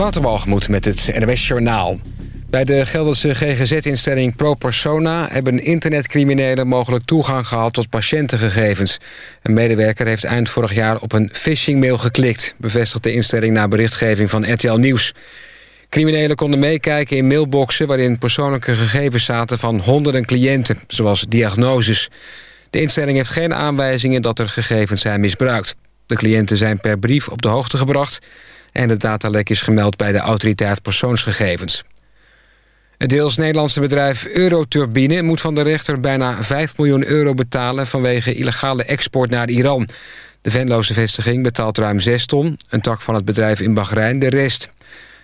Waterwalgemoed met het NWS Journaal. Bij de Gelderse GGZ-instelling ProPersona... hebben internetcriminelen mogelijk toegang gehad tot patiëntengegevens. Een medewerker heeft eind vorig jaar op een phishingmail geklikt... bevestigt de instelling na berichtgeving van RTL Nieuws. Criminelen konden meekijken in mailboxen... waarin persoonlijke gegevens zaten van honderden cliënten... zoals diagnoses. De instelling heeft geen aanwijzingen dat er gegevens zijn misbruikt. De cliënten zijn per brief op de hoogte gebracht... en de datalek is gemeld bij de autoriteit persoonsgegevens. Het deels Nederlandse bedrijf Euroturbine moet van de rechter bijna 5 miljoen euro betalen vanwege illegale export naar Iran. De Venloze vestiging betaalt ruim 6 ton, een tak van het bedrijf in Bahrein de rest.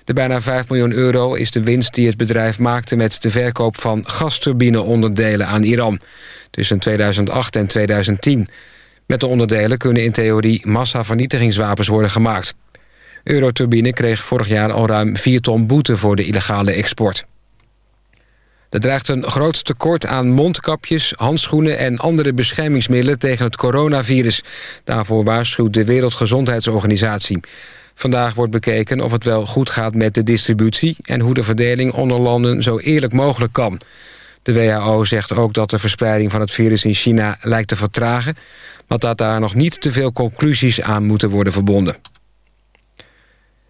De bijna 5 miljoen euro is de winst die het bedrijf maakte met de verkoop van gasturbineonderdelen aan Iran tussen 2008 en 2010. Met de onderdelen kunnen in theorie massavernietigingswapens worden gemaakt. Euroturbine kreeg vorig jaar al ruim 4 ton boete voor de illegale export. Er dreigt een groot tekort aan mondkapjes, handschoenen... en andere beschermingsmiddelen tegen het coronavirus. Daarvoor waarschuwt de Wereldgezondheidsorganisatie. Vandaag wordt bekeken of het wel goed gaat met de distributie... en hoe de verdeling onder landen zo eerlijk mogelijk kan. De WHO zegt ook dat de verspreiding van het virus in China lijkt te vertragen... maar dat daar nog niet te veel conclusies aan moeten worden verbonden.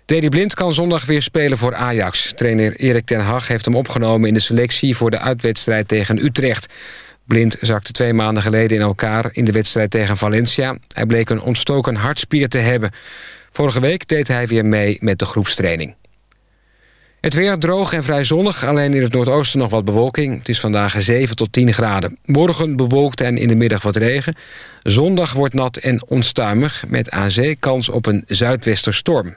Dedy Blind kan zondag weer spelen voor Ajax. Trainer Erik ten Hag heeft hem opgenomen in de selectie... voor de uitwedstrijd tegen Utrecht. Blind zakte twee maanden geleden in elkaar in de wedstrijd tegen Valencia. Hij bleek een ontstoken hartspier te hebben. Vorige week deed hij weer mee met de groepstraining. Het weer droog en vrij zonnig, alleen in het noordoosten nog wat bewolking. Het is vandaag 7 tot 10 graden. Morgen bewolkt en in de middag wat regen. Zondag wordt nat en onstuimig, met aan zee kans op een zuidwesterstorm.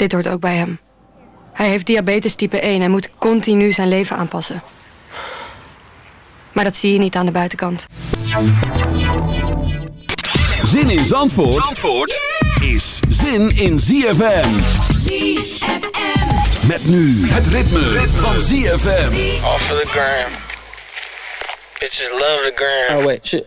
Dit hoort ook bij hem. Hij heeft diabetes type 1 en moet continu zijn leven aanpassen. Maar dat zie je niet aan de buitenkant. Zin in Zandvoort, Zandvoort is zin in ZFM. ZFM. Met nu het ritme, ritme. van ZFM. Off of the gram. Bitches love the gram. Oh wait, shit.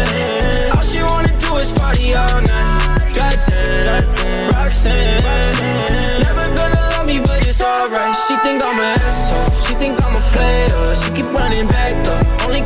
is party all night. Goddamn, Roxanne. Uh, Roxanne. Never gonna love me, but it's alright. She think I'm an asshole. She think I'm a player. She keep running back though. Only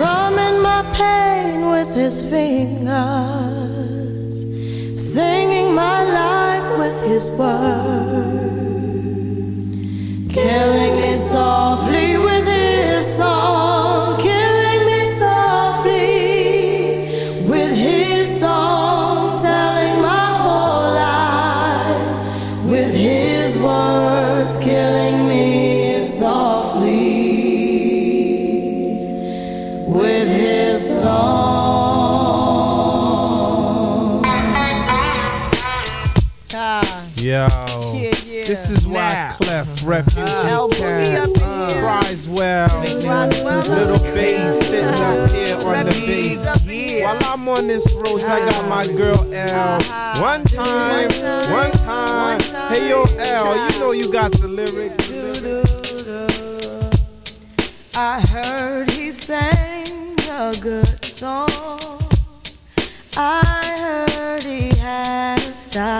drumming my pain with his fingers, singing my life with his words, killing me softly. refuge. Ah. Uh, Criswell, little bass sitting up ah. here on the bass. While I'm on this road, I got my ah. girl L. One time, one time. Hey yo L, you know you got the lyrics. I heard he sang a good song. I heard he had a style.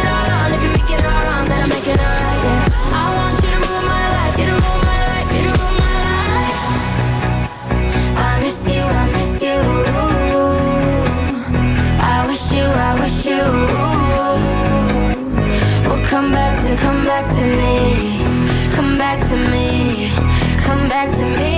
to me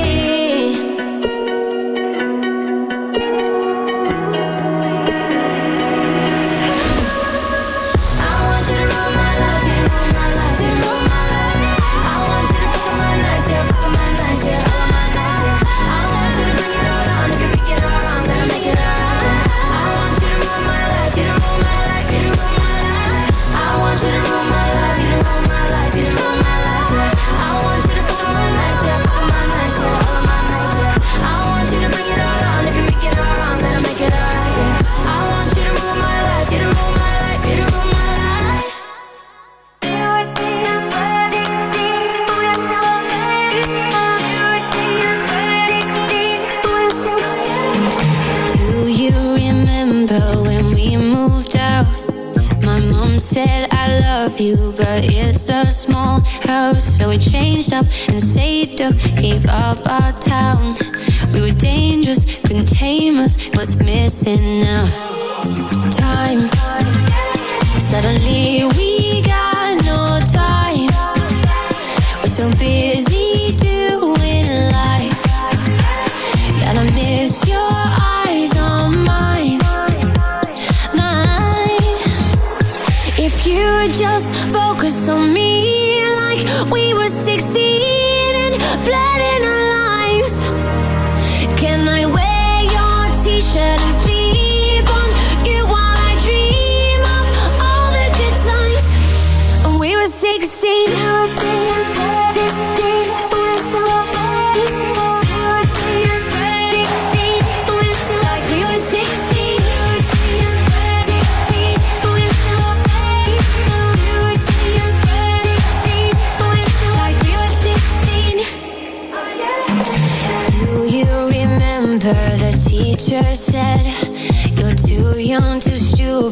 So we changed up and saved up, gave up our town. We were dangerous, couldn't tame us. What's missing now? Time. Suddenly we got no time. We're so busy doing life that I miss your eyes on mine. Mine. If you would just focus on me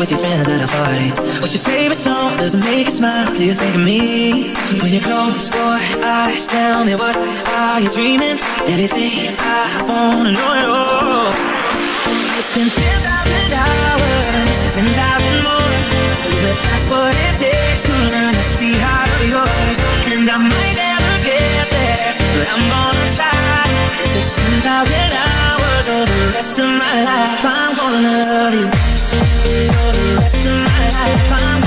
with your friends at a party. What's your favorite song? Does it make you smile? Do you think of me? When you close your eyes, tell me what are you dreaming? Everything I wanna know at all. It's been 10,000 hours, 10,000 more. But that's what it takes to learn that sweetheart of yours. And I might never get there, but I'm gonna try. If it's 10,000 hours the rest of my life. I wanna love you for the rest of my life. I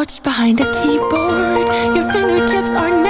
Behind a keyboard, your fingertips are nails.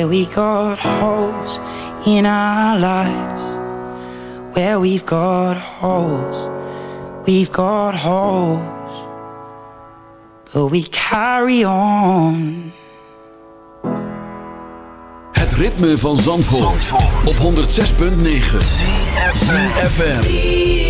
Yeah, we got holes in our lives. Where we've got holes, we've got holes, but we carry on. Het ritme van Zandvoort, op 106.9 FM.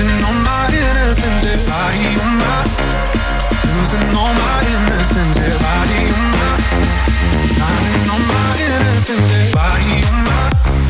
losing all my innocence, everybody on my losing all my innocence, everybody on my finding all my innocence, everybody on my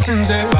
lessons it